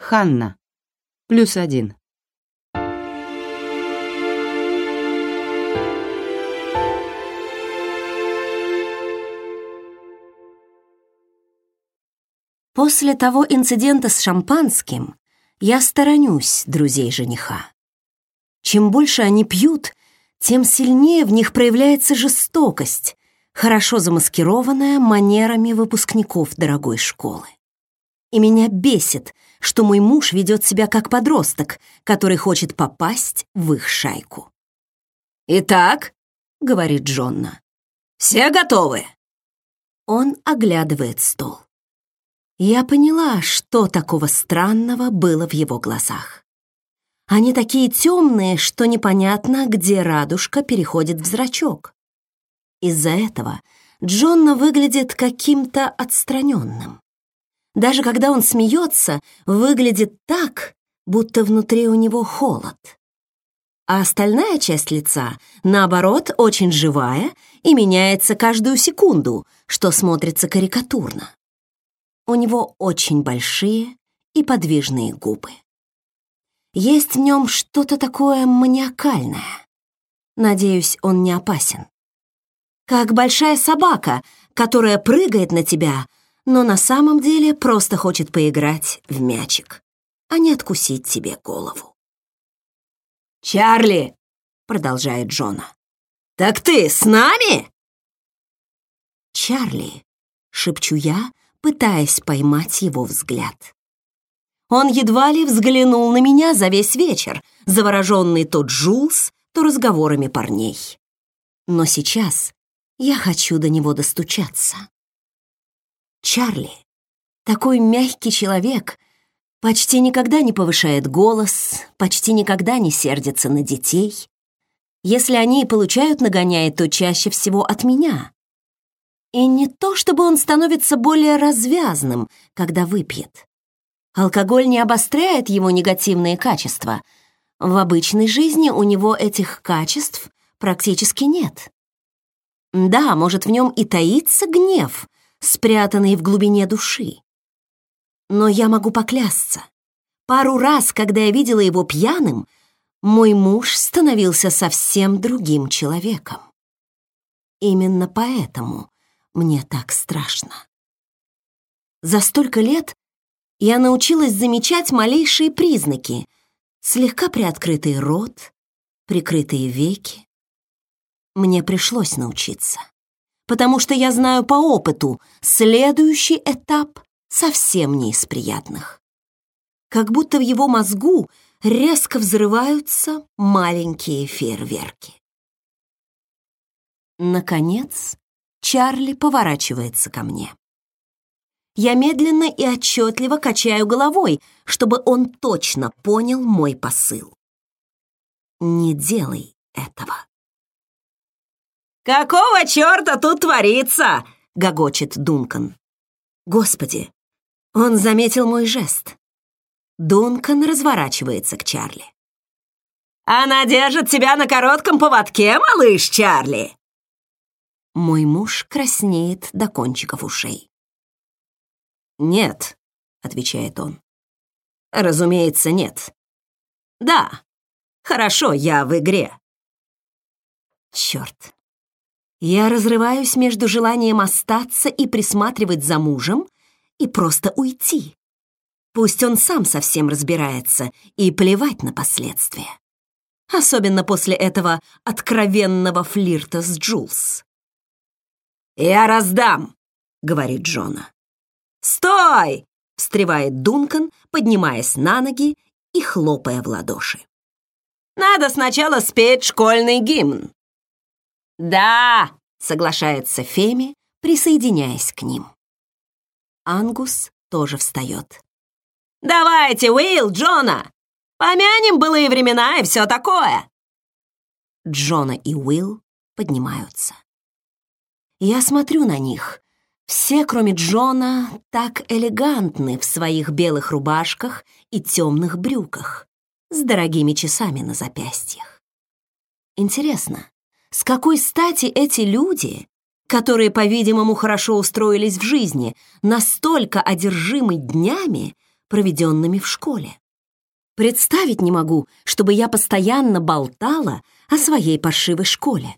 Ханна. Плюс один. После того инцидента с шампанским я сторонюсь друзей жениха. Чем больше они пьют, тем сильнее в них проявляется жестокость, хорошо замаскированная манерами выпускников дорогой школы. И меня бесит, что мой муж ведет себя как подросток, который хочет попасть в их шайку. «Итак», — говорит Джонна, — «все готовы?» Он оглядывает стол. Я поняла, что такого странного было в его глазах. Они такие темные, что непонятно, где радужка переходит в зрачок. Из-за этого Джонна выглядит каким-то отстраненным. Даже когда он смеется, выглядит так, будто внутри у него холод. А остальная часть лица, наоборот, очень живая и меняется каждую секунду, что смотрится карикатурно. У него очень большие и подвижные губы. Есть в нем что-то такое маниакальное. Надеюсь, он не опасен. Как большая собака, которая прыгает на тебя, но на самом деле просто хочет поиграть в мячик, а не откусить тебе голову. «Чарли!» — продолжает Джона. «Так ты с нами?» «Чарли!» — шепчу я, пытаясь поймать его взгляд. Он едва ли взглянул на меня за весь вечер, завороженный то Джулс, то разговорами парней. Но сейчас я хочу до него достучаться. Чарли, такой мягкий человек, почти никогда не повышает голос, почти никогда не сердится на детей. Если они и получают нагоняет, то чаще всего от меня. И не то, чтобы он становится более развязным, когда выпьет. Алкоголь не обостряет его негативные качества. В обычной жизни у него этих качеств практически нет. Да, может, в нем и таится гнев, спрятанный в глубине души. Но я могу поклясться. Пару раз, когда я видела его пьяным, мой муж становился совсем другим человеком. Именно поэтому мне так страшно. За столько лет я научилась замечать малейшие признаки, слегка приоткрытый рот, прикрытые веки, мне пришлось научиться. Потому что я знаю по опыту, следующий этап совсем не из приятных. Как будто в его мозгу резко взрываются маленькие фейерверки. Наконец, Чарли поворачивается ко мне. Я медленно и отчетливо качаю головой, чтобы он точно понял мой посыл. Не делай этого. «Какого черта тут творится?» — гогочет Дункан. Господи, он заметил мой жест. Дункан разворачивается к Чарли. «Она держит тебя на коротком поводке, малыш Чарли!» Мой муж краснеет до кончиков ушей. «Нет», — отвечает он. «Разумеется, нет. Да, хорошо, я в игре». Черт, я разрываюсь между желанием остаться и присматривать за мужем и просто уйти. Пусть он сам совсем разбирается и плевать на последствия. Особенно после этого откровенного флирта с Джулс. «Я раздам», — говорит Джона. «Стой!» — встревает Дункан, поднимаясь на ноги и хлопая в ладоши. «Надо сначала спеть школьный гимн». «Да!» — соглашается Феми, присоединяясь к ним. Ангус тоже встает. «Давайте, Уилл, Джона! Помянем былые времена и все такое!» Джона и Уилл поднимаются. Я смотрю на них. Все, кроме Джона, так элегантны в своих белых рубашках и темных брюках с дорогими часами на запястьях. Интересно, с какой стати эти люди, которые, по-видимому, хорошо устроились в жизни, настолько одержимы днями, проведенными в школе. Представить не могу, чтобы я постоянно болтала о своей паршивой школе.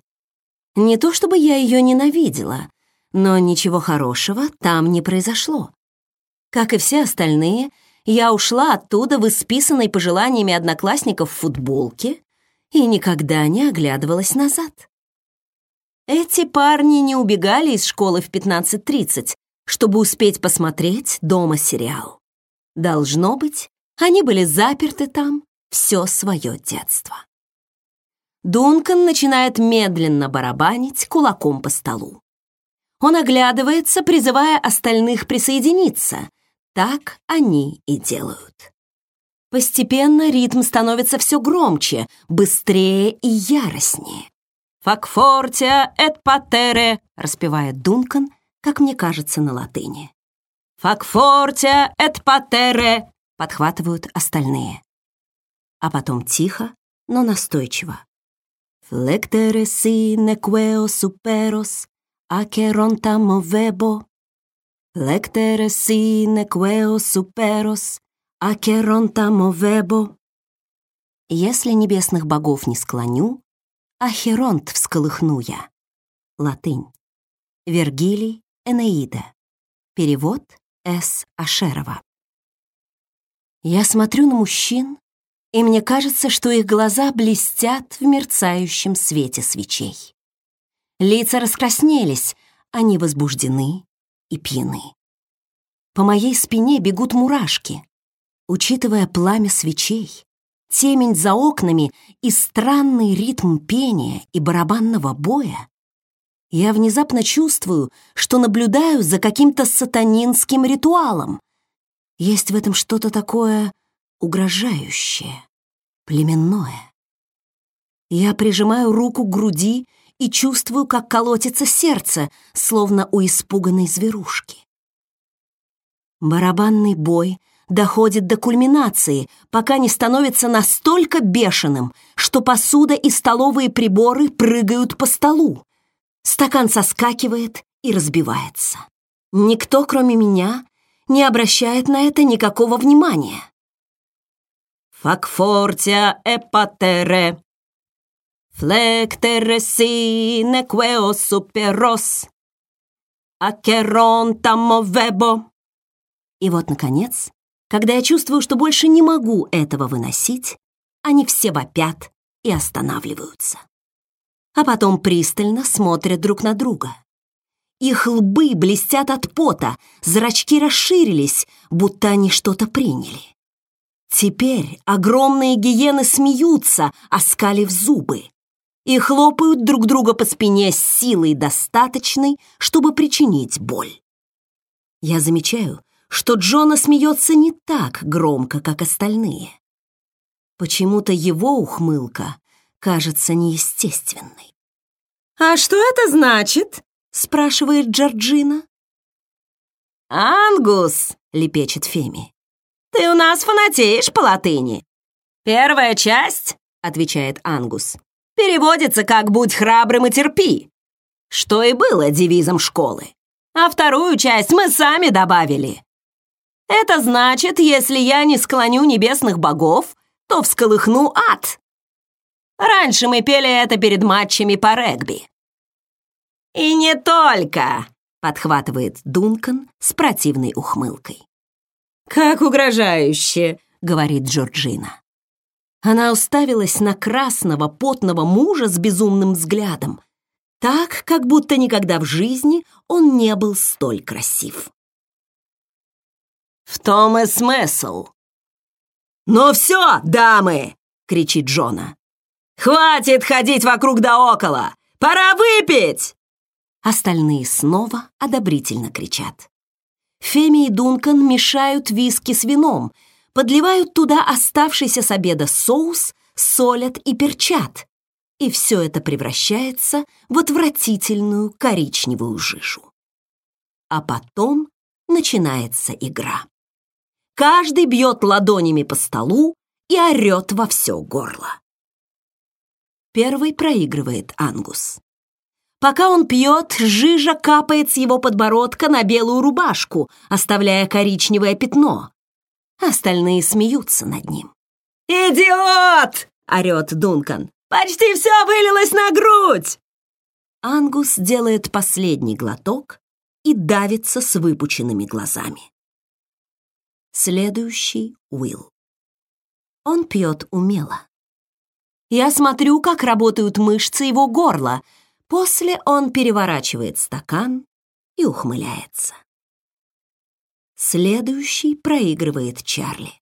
Не то чтобы я ее ненавидела, но ничего хорошего там не произошло. Как и все остальные, я ушла оттуда в исписанной пожеланиями одноклассников футболке и никогда не оглядывалась назад. Эти парни не убегали из школы в 15.30, чтобы успеть посмотреть дома сериал. Должно быть, они были заперты там все свое детство. Дункан начинает медленно барабанить кулаком по столу. Он оглядывается, призывая остальных присоединиться. Так они и делают. Постепенно ритм становится все громче, быстрее и яростнее. «Факфортия эт патере», — распевает Дункан, как мне кажется, на латыни. «Факфортия эт патере», — подхватывают остальные. А потом тихо, но настойчиво. Flectere sine queo superos, acheronta movebo. Flectere sine queo superos, movebo. Если небесных богов не склоню, ахеронт всколыхну я. Латынь. Вергилий, Энеида. Перевод С. Ашерова. Я смотрю на мужчин, и мне кажется, что их глаза блестят в мерцающем свете свечей. Лица раскраснелись, они возбуждены и пьяны. По моей спине бегут мурашки. Учитывая пламя свечей, темень за окнами и странный ритм пения и барабанного боя, я внезапно чувствую, что наблюдаю за каким-то сатанинским ритуалом. Есть в этом что-то такое угрожающее, племенное. Я прижимаю руку к груди и чувствую, как колотится сердце, словно у испуганной зверушки. Барабанный бой доходит до кульминации, пока не становится настолько бешеным, что посуда и столовые приборы прыгают по столу. Стакан соскакивает и разбивается. Никто, кроме меня, не обращает на это никакого внимания. Факфортия эпатере. Флектере сине queo суперос. Акерон тамовебо. И вот, наконец, когда я чувствую, что больше не могу этого выносить, они все вопят и останавливаются. А потом пристально смотрят друг на друга. Их лбы блестят от пота, зрачки расширились, будто они что-то приняли. Теперь огромные гиены смеются, оскалив зубы, и хлопают друг друга по спине с силой достаточной, чтобы причинить боль. Я замечаю, что Джона смеется не так громко, как остальные. Почему-то его ухмылка кажется неестественной. «А что это значит?» — спрашивает Джорджина. «Ангус!» — лепечет Феми. Ты у нас фанатеешь по латыни. Первая часть, отвечает Ангус, переводится как «будь храбрым и терпи», что и было девизом школы. А вторую часть мы сами добавили. Это значит, если я не склоню небесных богов, то всколыхну ад. Раньше мы пели это перед матчами по регби. И не только, подхватывает Дункан с противной ухмылкой. «Как угрожающе!» — говорит Джорджина. Она уставилась на красного, потного мужа с безумным взглядом, так, как будто никогда в жизни он не был столь красив. «В том и смысл!» «Ну все, дамы!» — кричит Джона. «Хватит ходить вокруг да около! Пора выпить!» Остальные снова одобрительно кричат. Феми и Дункан мешают виски с вином, подливают туда оставшийся с обеда соус, солят и перчат. И все это превращается в отвратительную коричневую жижу. А потом начинается игра. Каждый бьет ладонями по столу и орет во все горло. Первый проигрывает Ангус. Пока он пьет, жижа капает с его подбородка на белую рубашку, оставляя коричневое пятно. Остальные смеются над ним. «Идиот!» — орёт Дункан. «Почти все вылилось на грудь!» Ангус делает последний глоток и давится с выпученными глазами. Следующий — Уилл. Он пьет умело. Я смотрю, как работают мышцы его горла. После он переворачивает стакан и ухмыляется. Следующий проигрывает Чарли.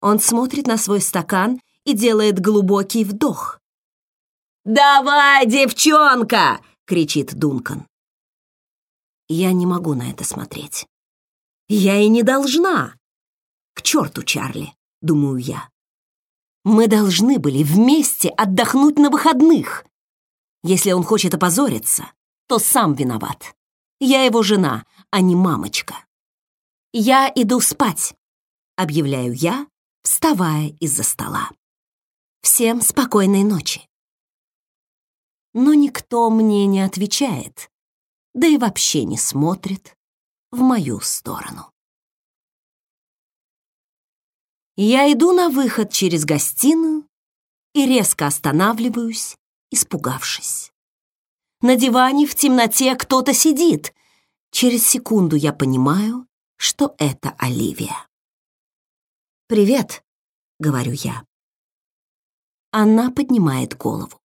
Он смотрит на свой стакан и делает глубокий вдох. «Давай, девчонка!» — кричит Дункан. Я не могу на это смотреть. Я и не должна. К черту, Чарли, думаю я. Мы должны были вместе отдохнуть на выходных. Если он хочет опозориться, то сам виноват. Я его жена, а не мамочка. Я иду спать, объявляю я, вставая из-за стола. Всем спокойной ночи. Но никто мне не отвечает, да и вообще не смотрит в мою сторону. Я иду на выход через гостиную и резко останавливаюсь, испугавшись. На диване в темноте кто-то сидит. Через секунду я понимаю, что это Оливия. «Привет», — говорю я. Она поднимает голову.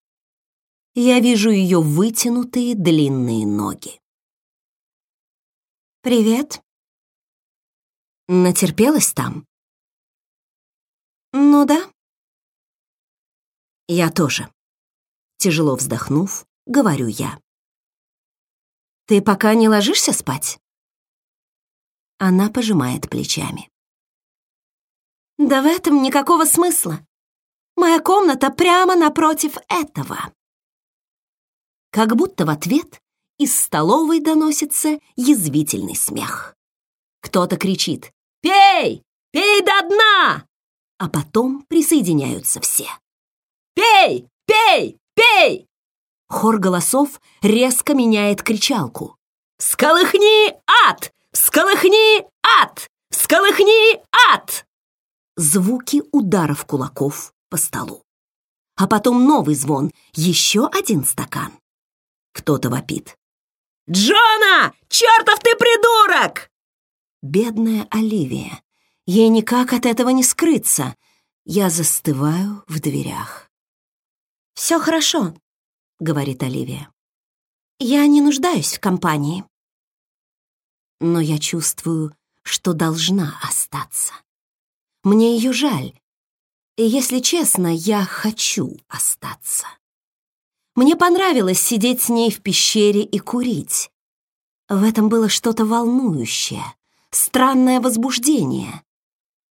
Я вижу ее вытянутые длинные ноги. «Привет». Натерпелась там? Ну да. Я тоже. Тяжело вздохнув, говорю я. Ты пока не ложишься спать? Она пожимает плечами. Да в этом никакого смысла. Моя комната прямо напротив этого. Как будто в ответ из столовой доносится язвительный смех. Кто-то кричит «Пей! Пей до дна!» а потом присоединяются все. «Пей! Пей! Пей!» Хор голосов резко меняет кричалку. «Сколыхни ад! Сколыхни ад! Сколыхни ад!» Звуки ударов кулаков по столу. А потом новый звон, еще один стакан. Кто-то вопит. «Джона! Чертов ты придурок!» Бедная Оливия Ей никак от этого не скрыться. Я застываю в дверях. «Все хорошо», — говорит Оливия. «Я не нуждаюсь в компании». Но я чувствую, что должна остаться. Мне ее жаль. И, если честно, я хочу остаться. Мне понравилось сидеть с ней в пещере и курить. В этом было что-то волнующее, странное возбуждение.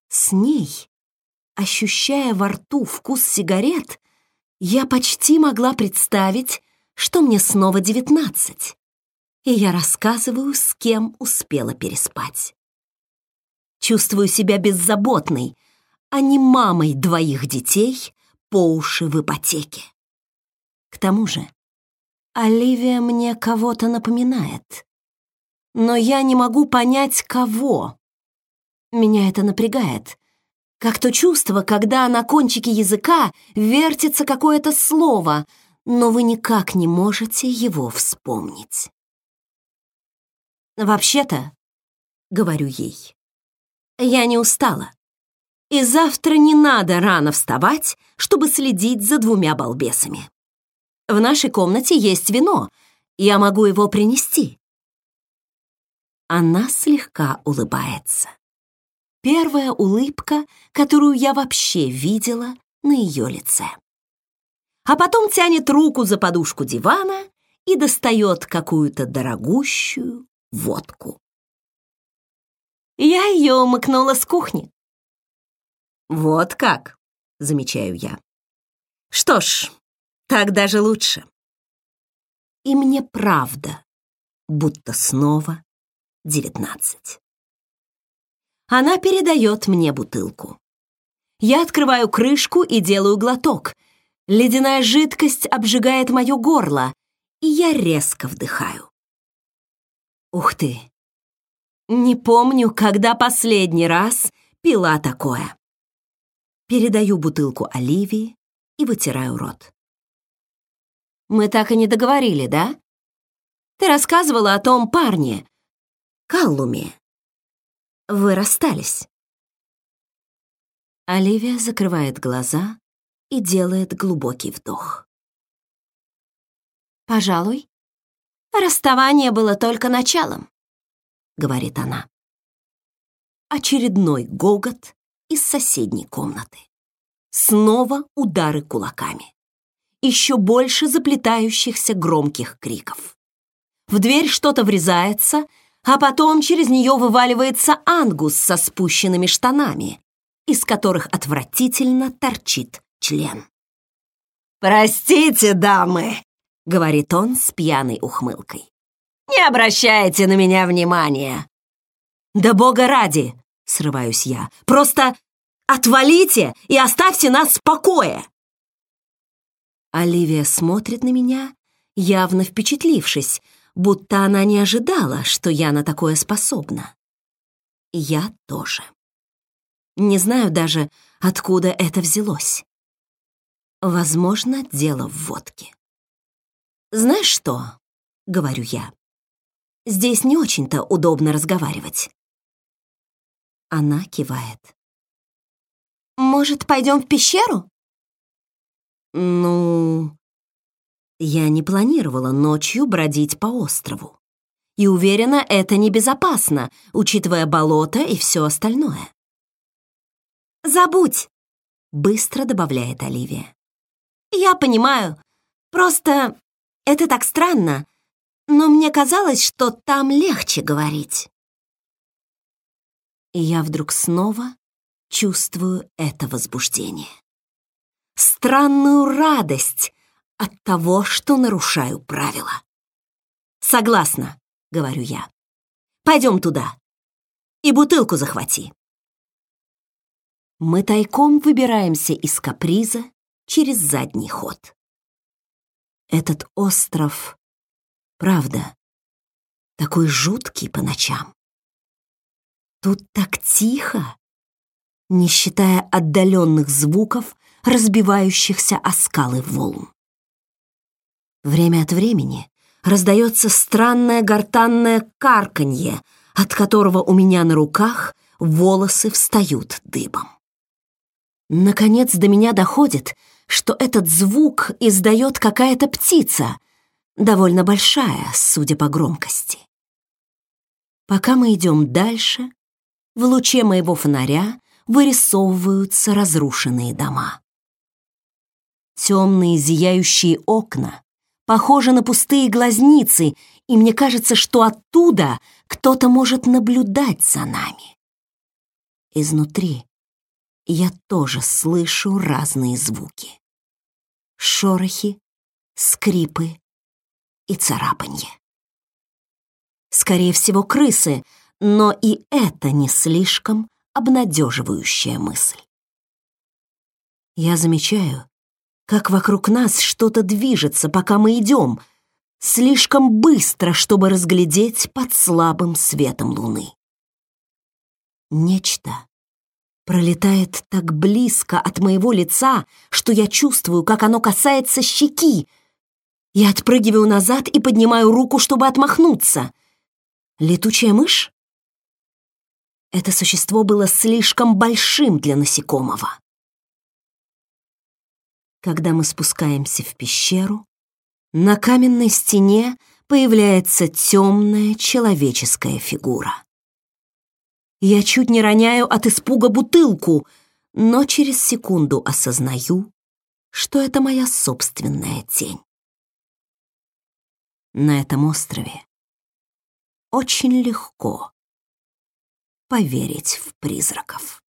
С ней, ощущая во рту вкус сигарет, я почти могла представить, что мне снова девятнадцать, и я рассказываю, с кем успела переспать. Чувствую себя беззаботной, а не мамой двоих детей по уши в ипотеке. К тому же, Оливия мне кого-то напоминает, но я не могу понять, кого. Меня это напрягает. Как то чувство, когда на кончике языка вертится какое-то слово, но вы никак не можете его вспомнить. «Вообще-то», — говорю ей, — «я не устала. И завтра не надо рано вставать, чтобы следить за двумя балбесами. В нашей комнате есть вино, я могу его принести». Она слегка улыбается. Первая улыбка, которую я вообще видела на ее лице. А потом тянет руку за подушку дивана и достает какую-то дорогущую водку. Я ее умыкнула с кухни. «Вот как», — замечаю я. «Что ж, так даже лучше». И мне правда, будто снова девятнадцать. Она передает мне бутылку. Я открываю крышку и делаю глоток. Ледяная жидкость обжигает мое горло, и я резко вдыхаю. Ух ты! Не помню, когда последний раз пила такое. Передаю бутылку Оливии и вытираю рот. Мы так и не договорили, да? Ты рассказывала о том парне, Каллуме. Вы расстались. Оливия закрывает глаза и делает глубокий вдох. «Пожалуй, расставание было только началом», — говорит она. Очередной гогот из соседней комнаты. Снова удары кулаками. Еще больше заплетающихся громких криков. В дверь что-то врезается, а потом через нее вываливается ангус со спущенными штанами, из которых отвратительно торчит член. «Простите, дамы», — говорит он с пьяной ухмылкой. «Не обращайте на меня внимания». «Да бога ради!» — срываюсь я. «Просто Отвалите и оставьте нас в покое!» Оливия смотрит на меня, явно впечатлившись, будто она не ожидала, что я на такое способна. Я тоже. Не знаю даже, откуда это взялось. Возможно, дело в водке. «Знаешь что?» — говорю я. «Здесь не очень-то удобно разговаривать». Она кивает. Может, пойдем в пещеру? Ну, я не планировала ночью бродить по острову. И уверена, это небезопасно, учитывая болото и все остальное. «Забудь», — быстро добавляет Оливия. «Я понимаю. Просто это так странно. Но мне казалось, что там легче говорить». И я вдруг снова чувствую это возбуждение. Странную радость от того, что нарушаю правила. «Согласна», — говорю я. «Пойдем туда. И бутылку захвати». Мы тайком выбираемся из каприза через задний ход. Этот остров, правда, такой жуткий по ночам. Тут так тихо, не считая отдаленных звуков, разбивающихся о скалы волн. Время от времени раздается странное гортанное карканье, от которого у меня на руках волосы встают дыбом. Наконец до меня доходит, что этот звук издает какая-то птица, довольно большая, судя по громкости. Пока мы идем дальше, в луче моего фонаря вырисовываются разрушенные дома. Темные зияющие окна похожи на пустые глазницы, и мне кажется, что оттуда кто-то может наблюдать за нами. Изнутри я тоже слышу разные звуки. Шорохи, скрипы и царапанье. Скорее всего, крысы, но и это не слишком обнадеживающая мысль. Я замечаю, как вокруг нас что-то движется, пока мы идем, слишком быстро, чтобы разглядеть под слабым светом луны. Нечто пролетает так близко от моего лица, что я чувствую, как оно касается щеки. Я отпрыгиваю назад и поднимаю руку, чтобы отмахнуться. Летучая мышь? Это существо было слишком большим для насекомого. Когда мы спускаемся в пещеру, на каменной стене появляется темная человеческая фигура. Я чуть не роняю от испуга бутылку, но через секунду осознаю, что это моя собственная тень. На этом острове очень легко поверить в призраков.